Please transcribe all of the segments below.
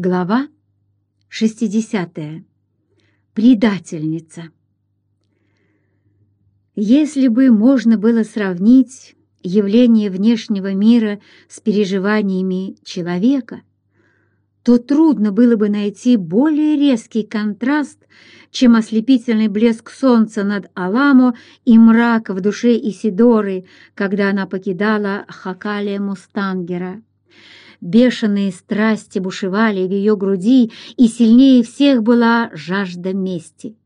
Глава 60. Предательница. Если бы можно было сравнить явление внешнего мира с переживаниями человека, то трудно было бы найти более резкий контраст, чем ослепительный блеск солнца над Аламо и мрак в душе Исидоры, когда она покидала Хакалия Мустангера. Бешеные страсти бушевали в ее груди, и сильнее всех была жажда мести.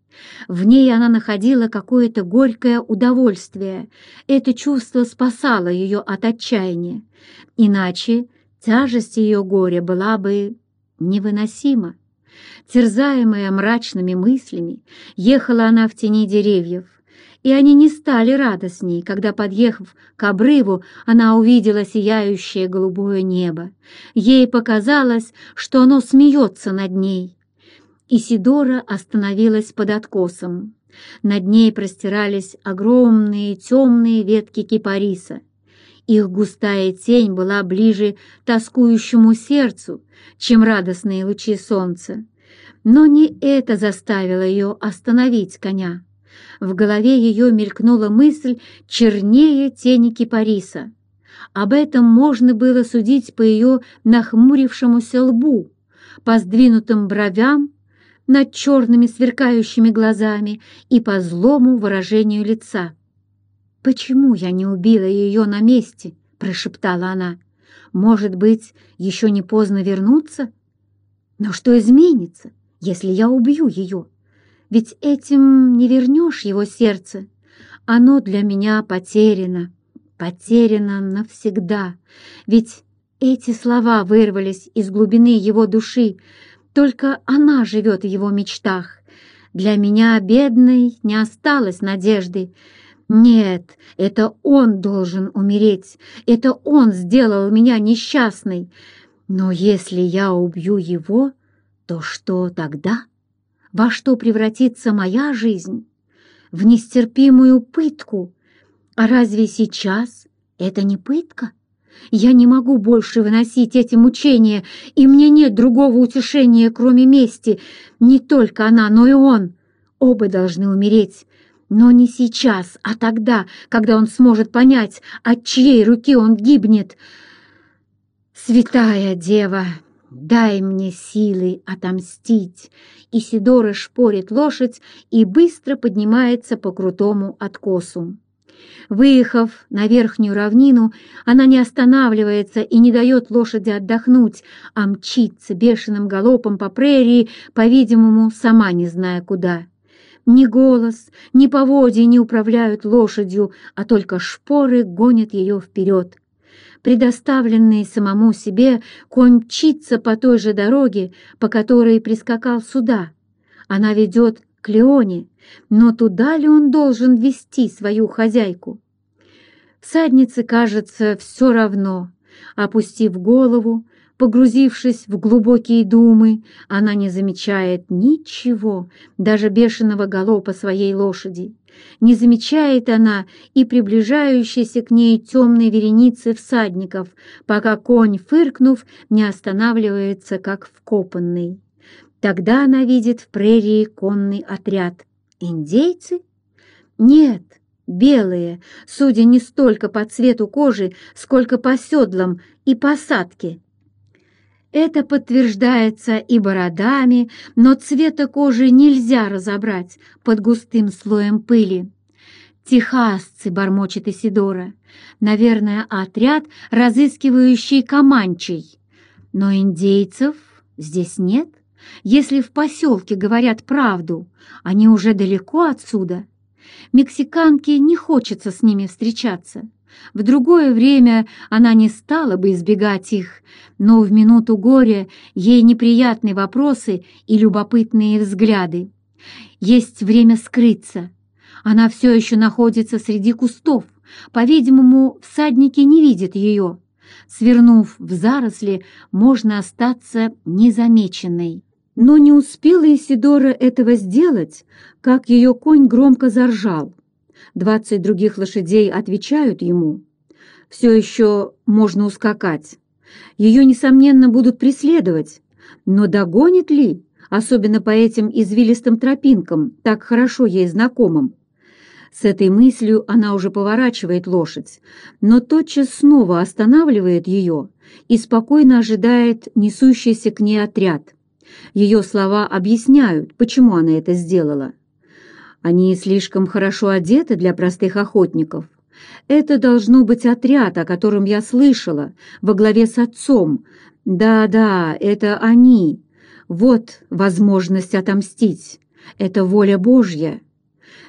В ней она находила какое-то горькое удовольствие. Это чувство спасало ее от отчаяния. Иначе тяжесть ее горя была бы невыносима. Терзаемая мрачными мыслями, ехала она в тени деревьев, и они не стали радостней, когда, подъехав к обрыву, она увидела сияющее голубое небо. Ей показалось, что оно смеется над ней. Исидора остановилась под откосом. Над ней простирались огромные темные ветки кипариса. Их густая тень была ближе тоскующему сердцу, чем радостные лучи солнца. Но не это заставило ее остановить коня. В голове ее мелькнула мысль чернее тени кипариса. Об этом можно было судить по ее нахмурившемуся лбу, по сдвинутым бровям, над черными сверкающими глазами и по злому выражению лица. «Почему я не убила ее на месте?» — прошептала она. «Может быть, еще не поздно вернуться? Но что изменится, если я убью ее?» Ведь этим не вернешь его сердце. Оно для меня потеряно, потеряно навсегда. Ведь эти слова вырвались из глубины его души, только она живет в его мечтах. Для меня, бедной, не осталось надежды. Нет, это он должен умереть, это он сделал меня несчастной. Но если я убью его, то что тогда? Во что превратится моя жизнь? В нестерпимую пытку. А разве сейчас это не пытка? Я не могу больше выносить эти мучения, и мне нет другого утешения, кроме мести. Не только она, но и он. Оба должны умереть. Но не сейчас, а тогда, когда он сможет понять, от чьей руки он гибнет. Святая Дева, дай мне силы отомстить Исидора шпорит лошадь и быстро поднимается по крутому откосу. Выехав на верхнюю равнину, она не останавливается и не дает лошади отдохнуть, а мчится бешеным галопом по прерии, по-видимому, сама не зная куда. Ни голос, ни поводья не управляют лошадью, а только шпоры гонят ее вперед предоставленный самому себе, конь по той же дороге, по которой прискакал сюда. Она ведет к Леоне, но туда ли он должен вести свою хозяйку? Всаднице кажется все равно. Опустив голову, Погрузившись в глубокие думы, она не замечает ничего, даже бешеного галопа своей лошади. Не замечает она и приближающейся к ней темной вереницы всадников, пока конь, фыркнув, не останавливается, как вкопанный. Тогда она видит в прерии конный отряд. Индейцы? Нет, белые, судя не столько по цвету кожи, сколько по седлам и посадке. Это подтверждается и бородами, но цвета кожи нельзя разобрать под густым слоем пыли. «Техасцы», — бормочет Исидора, — «наверное, отряд, разыскивающий Каманчей. Но индейцев здесь нет. Если в поселке говорят правду, они уже далеко отсюда. Мексиканке не хочется с ними встречаться». В другое время она не стала бы избегать их, но в минуту горя ей неприятны вопросы и любопытные взгляды. Есть время скрыться. Она все еще находится среди кустов. По-видимому, всадники не видят ее. Свернув в заросли, можно остаться незамеченной. Но не успела Исидора этого сделать, как ее конь громко заржал. Двадцать других лошадей отвечают ему. Все еще можно ускакать. Ее, несомненно, будут преследовать. Но догонит ли, особенно по этим извилистым тропинкам, так хорошо ей знакомым? С этой мыслью она уже поворачивает лошадь, но тотчас снова останавливает ее и спокойно ожидает несущийся к ней отряд. Ее слова объясняют, почему она это сделала. Они слишком хорошо одеты для простых охотников. Это должно быть отряд, о котором я слышала, во главе с отцом. Да-да, это они. Вот возможность отомстить. Это воля Божья.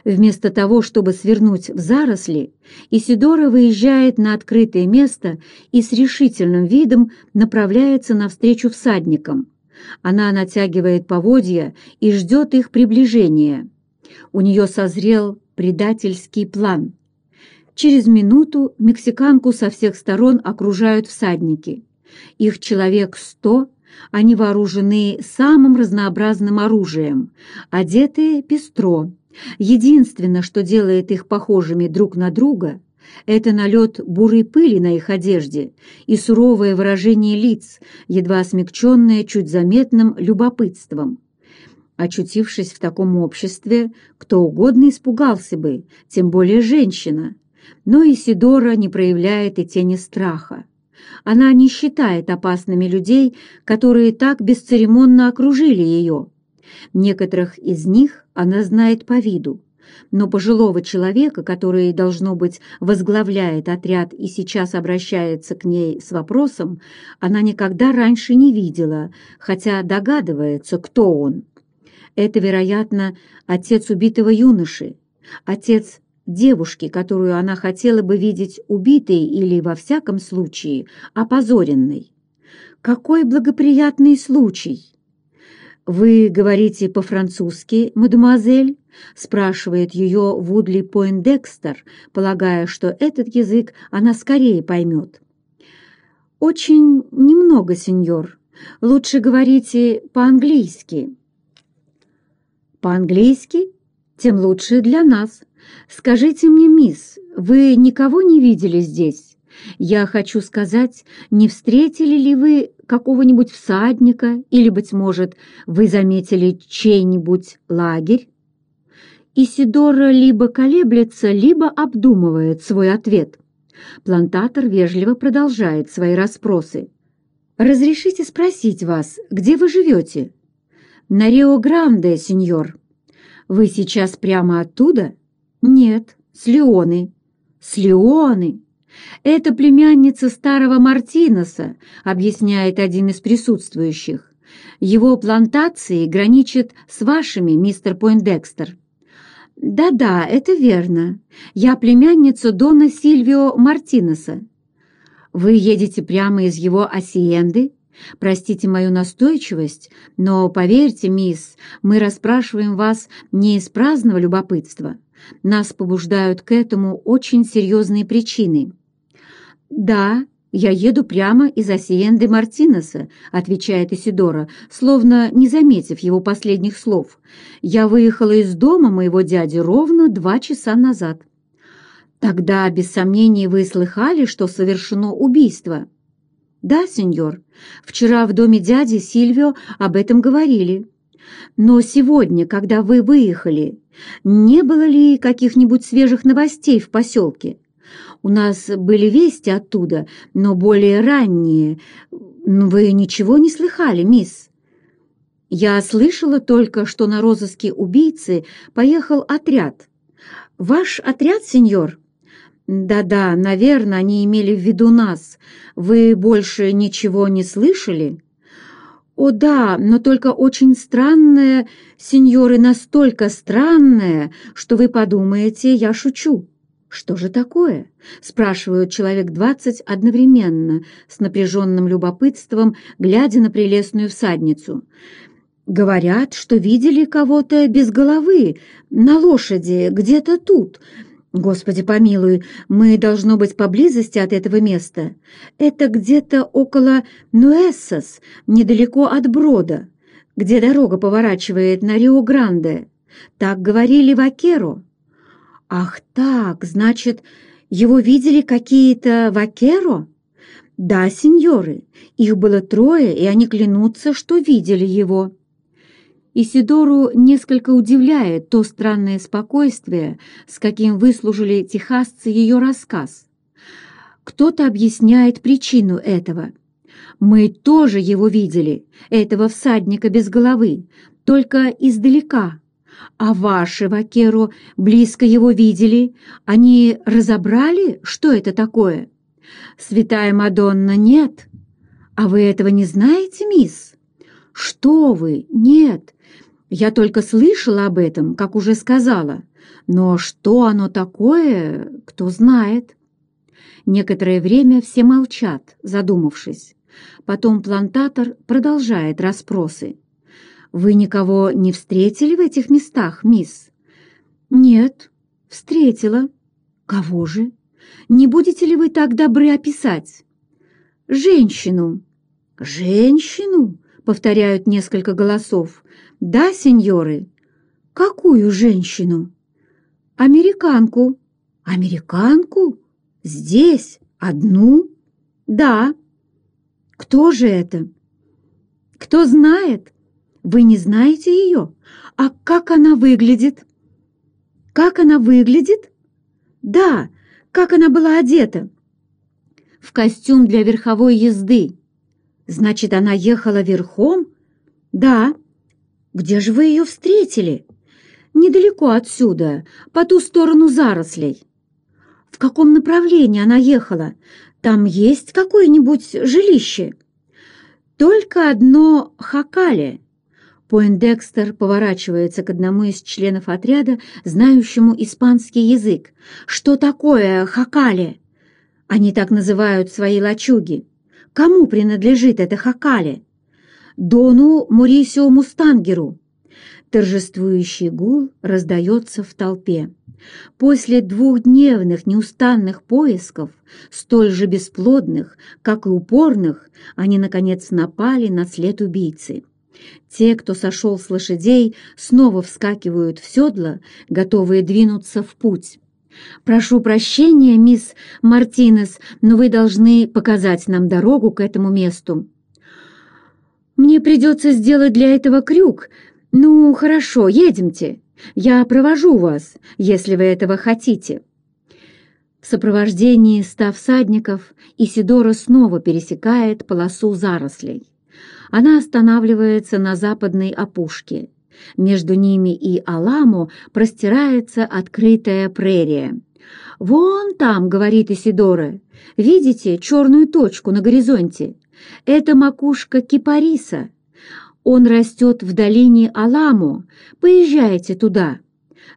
Вместо того, чтобы свернуть в заросли, Исидора выезжает на открытое место и с решительным видом направляется навстречу всадникам. Она натягивает поводья и ждет их приближения. У нее созрел предательский план. Через минуту мексиканку со всех сторон окружают всадники. Их человек сто, они вооружены самым разнообразным оружием, одетые пестро. Единственное, что делает их похожими друг на друга, это налет бурой пыли на их одежде и суровое выражение лиц, едва смягченное чуть заметным любопытством. Очутившись в таком обществе, кто угодно испугался бы, тем более женщина. Но Исидора не проявляет и тени страха. Она не считает опасными людей, которые так бесцеремонно окружили ее. Некоторых из них она знает по виду, но пожилого человека, который, должно быть, возглавляет отряд и сейчас обращается к ней с вопросом, она никогда раньше не видела, хотя догадывается, кто он. Это, вероятно, отец убитого юноши, отец девушки, которую она хотела бы видеть убитой или, во всяком случае, опозоренной. Какой благоприятный случай! «Вы говорите по-французски, мадемуазель?» — спрашивает ее Вудли Пойндекстер, полагая, что этот язык она скорее поймет. «Очень немного, сеньор. Лучше говорите по-английски». «По-английски? Тем лучше для нас. Скажите мне, мисс, вы никого не видели здесь? Я хочу сказать, не встретили ли вы какого-нибудь всадника или, быть может, вы заметили чей-нибудь лагерь?» Исидора либо колеблется, либо обдумывает свой ответ. Плантатор вежливо продолжает свои расспросы. «Разрешите спросить вас, где вы живете?» «На Рио-Гранде, сеньор». «Вы сейчас прямо оттуда?» «Нет, с Леоны». «С Леоны?» «Это племянница старого Мартиноса», — объясняет один из присутствующих. «Его плантации граничат с вашими, мистер Пойндекстер». «Да-да, это верно. Я племянница Дона Сильвио Мартинеса». «Вы едете прямо из его осиенды?» Простите мою настойчивость, но поверьте, мисс, мы расспрашиваем вас не из праздного любопытства. Нас побуждают к этому очень серьезные причины. «Да, я еду прямо из Асиенды Мартинеса», — отвечает Исидора, словно не заметив его последних слов. «Я выехала из дома моего дяди ровно два часа назад». «Тогда, без сомнений, вы слыхали, что совершено убийство?» «Да, сеньор. Вчера в доме дяди Сильвио об этом говорили. Но сегодня, когда вы выехали, не было ли каких-нибудь свежих новостей в поселке?» У нас были вести оттуда, но более ранние. Вы ничего не слыхали, мисс?» «Я слышала только, что на розыске убийцы поехал отряд. Ваш отряд, сеньор?» «Да-да, наверное, они имели в виду нас. Вы больше ничего не слышали?» «О да, но только очень странное, сеньоры, настолько странное, что вы подумаете, я шучу». «Что же такое?» — спрашивают человек двадцать одновременно, с напряженным любопытством, глядя на прелестную всадницу. «Говорят, что видели кого-то без головы, на лошади, где-то тут. Господи помилуй, мы, должно быть, поблизости от этого места. Это где-то около Нуэссос, недалеко от Брода, где дорога поворачивает на Рио-Гранде. Так говорили в Акеро». «Ах так, значит, его видели какие-то вакеро?» «Да, сеньоры, их было трое, и они клянутся, что видели его». Исидору несколько удивляет то странное спокойствие, с каким выслужили техасцы ее рассказ. Кто-то объясняет причину этого. Мы тоже его видели, этого всадника без головы, только издалека. А ваши, Вакеру, близко его видели? Они разобрали, что это такое? Святая Мадонна, нет. А вы этого не знаете, мисс? Что вы? Нет. Я только слышала об этом, как уже сказала. Но что оно такое, кто знает. Некоторое время все молчат, задумавшись. Потом плантатор продолжает расспросы. «Вы никого не встретили в этих местах, мисс?» «Нет, встретила». «Кого же? Не будете ли вы так добры описать?» «Женщину». «Женщину?» — повторяют несколько голосов. «Да, сеньоры?» «Какую женщину?» «Американку». «Американку? Здесь? Одну?» «Да». «Кто же это?» «Кто знает? Вы не знаете ее? А как она выглядит?» «Как она выглядит?» «Да, как она была одета?» «В костюм для верховой езды». «Значит, она ехала верхом?» «Да». «Где же вы ее встретили?» «Недалеко отсюда, по ту сторону зарослей». «В каком направлении она ехала? Там есть какое-нибудь жилище?» «Только одно хакале». Пойндекстер поворачивается к одному из членов отряда, знающему испанский язык. «Что такое хакале?» Они так называют свои лачуги. Кому принадлежит это хакале? Дону Мурисио Мустангеру. Торжествующий гул раздается в толпе. После двухдневных неустанных поисков, столь же бесплодных, как и упорных, они, наконец, напали на след убийцы. Те, кто сошел с лошадей, снова вскакивают в седла, готовые двинуться в путь. «Прошу прощения, мисс Мартинес, но вы должны показать нам дорогу к этому месту». «Мне придется сделать для этого крюк. Ну, хорошо, едемте. Я провожу вас, если вы этого хотите». В сопровождении ста всадников Исидора снова пересекает полосу зарослей. Она останавливается на западной опушке. Между ними и Аламо простирается открытая прерия. «Вон там», — говорит Исидора, — «видите черную точку на горизонте? Это макушка кипариса. Он растет в долине Аламо. Поезжайте туда.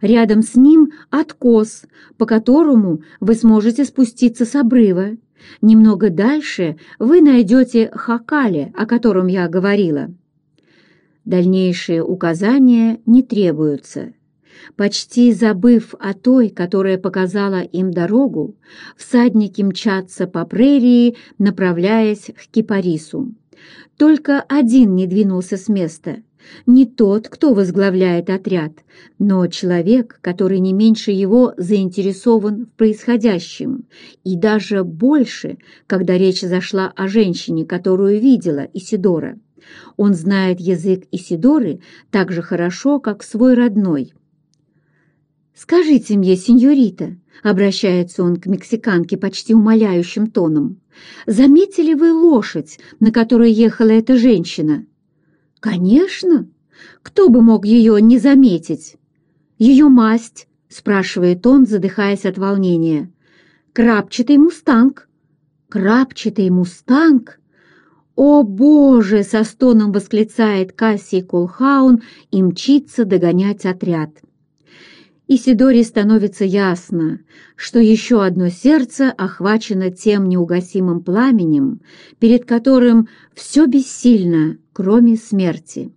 Рядом с ним откос, по которому вы сможете спуститься с обрыва. Немного дальше вы найдете Хакале, о котором я говорила. Дальнейшие указания не требуются. Почти забыв о той, которая показала им дорогу, всадники мчатся по прерии, направляясь к Кипарису. Только один не двинулся с места. Не тот, кто возглавляет отряд, но человек, который не меньше его заинтересован в происходящем, и даже больше, когда речь зашла о женщине, которую видела Исидора. Он знает язык Исидоры так же хорошо, как свой родной. «Скажите мне, сеньорита», — обращается он к мексиканке почти умоляющим тоном, «заметили вы лошадь, на которой ехала эта женщина?» «Конечно! Кто бы мог ее не заметить?» «Ее масть?» — спрашивает он, задыхаясь от волнения. «Крапчатый мустанг». «Крапчатый мустанг?» «О, Боже!» — со стоном восклицает Кассий Кулхаун и мчится догонять отряд. Исидоре становится ясно, что еще одно сердце охвачено тем неугасимым пламенем, перед которым все бессильно, кроме смерти.